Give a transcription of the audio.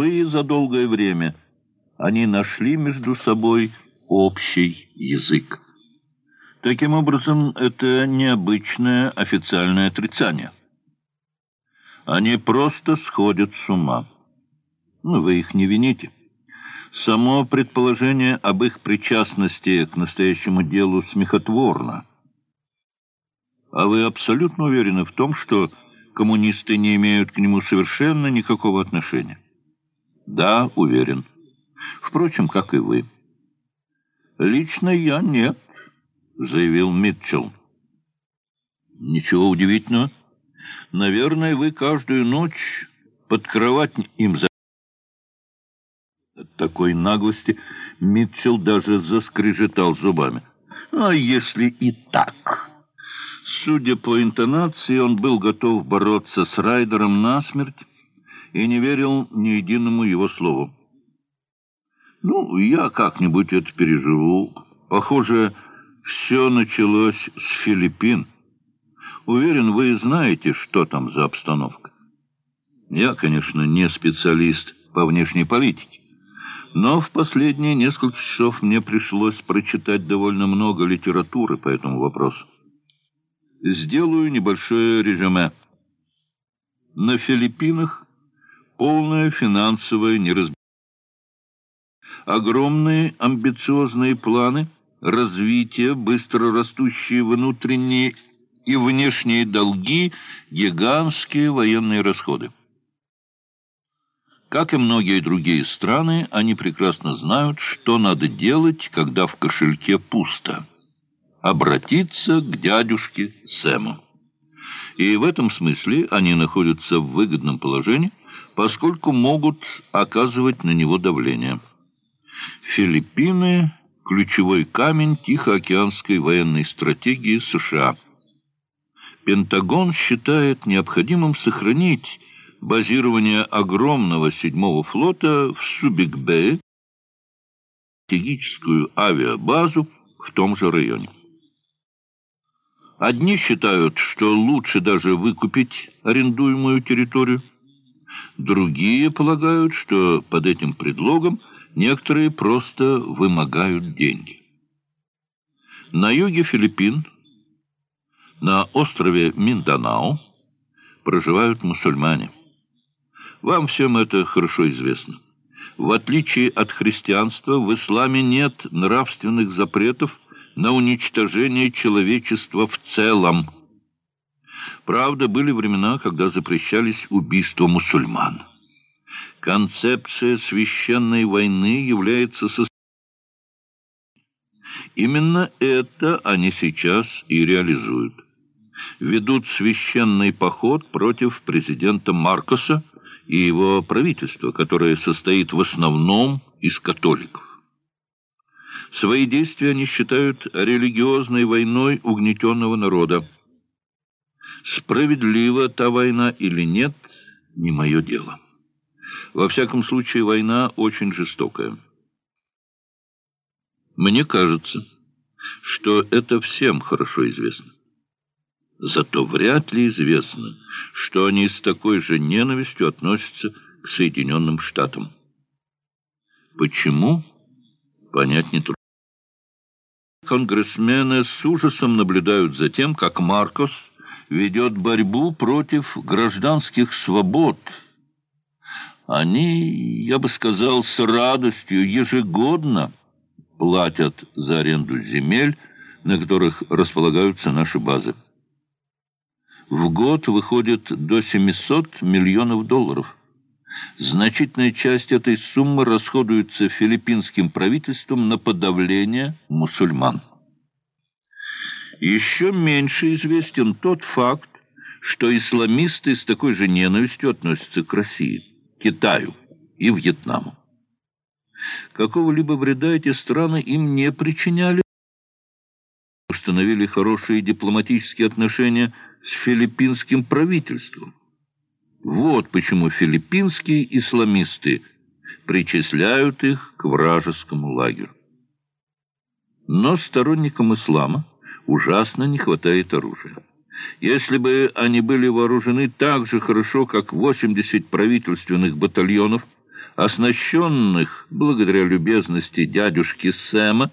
впервые за долгое время они нашли между собой общий язык. Таким образом, это необычное официальное отрицание. Они просто сходят с ума. Ну, вы их не вините. Само предположение об их причастности к настоящему делу смехотворно. А вы абсолютно уверены в том, что коммунисты не имеют к нему совершенно никакого отношения? Да, уверен. Впрочем, как и вы. Лично я нет, заявил Митчелл. Ничего удивительного. Наверное, вы каждую ночь под кровать им за... От такой наглости Митчелл даже заскрежетал зубами. А если и так? Судя по интонации, он был готов бороться с Райдером насмерть и не верил ни единому его слову. «Ну, я как-нибудь это переживу. Похоже, все началось с Филиппин. Уверен, вы знаете, что там за обстановка. Я, конечно, не специалист по внешней политике, но в последние несколько часов мне пришлось прочитать довольно много литературы по этому вопросу. Сделаю небольшое резюме. На Филиппинах полная финансовая неразбериха. Огромные амбициозные планы развития, быстро растущие внутренние и внешние долги, гигантские военные расходы. Как и многие другие страны, они прекрасно знают, что надо делать, когда в кошельке пусто обратиться к дядюшке Сэму. И в этом смысле они находятся в выгодном положении, поскольку могут оказывать на него давление. Филиппины – ключевой камень Тихоокеанской военной стратегии США. Пентагон считает необходимым сохранить базирование огромного седьмого флота в Субик-Бэй, стратегическую авиабазу в том же районе. Одни считают, что лучше даже выкупить арендуемую территорию. Другие полагают, что под этим предлогом некоторые просто вымогают деньги. На юге Филиппин, на острове Минданао, проживают мусульмане. Вам всем это хорошо известно. В отличие от христианства, в исламе нет нравственных запретов, на уничтожение человечества в целом. Правда, были времена, когда запрещались убийства мусульман. Концепция священной войны является. Именно это они сейчас и реализуют. Ведут священный поход против президента Маркоса и его правительства, которое состоит в основном из католиков. Свои действия они считают религиозной войной угнетенного народа. Справедлива та война или нет, не мое дело. Во всяком случае, война очень жестокая. Мне кажется, что это всем хорошо известно. Зато вряд ли известно, что они с такой же ненавистью относятся к Соединенным Штатам. Почему? Понять не трудно. Конгрессмены с ужасом наблюдают за тем, как Маркос ведет борьбу против гражданских свобод. Они, я бы сказал, с радостью ежегодно платят за аренду земель, на которых располагаются наши базы. В год выходит до 700 миллионов долларов. Значительная часть этой суммы расходуется филиппинским правительством на подавление мусульман. Еще меньше известен тот факт, что исламисты с такой же ненавистью относятся к России, Китаю и Вьетнаму. Какого-либо вреда эти страны им не причиняли, установили хорошие дипломатические отношения с филиппинским правительством. Вот почему филиппинские исламисты причисляют их к вражескому лагерю. Но сторонникам ислама ужасно не хватает оружия. Если бы они были вооружены так же хорошо, как 80 правительственных батальонов, оснащенных, благодаря любезности дядюшки Сэма,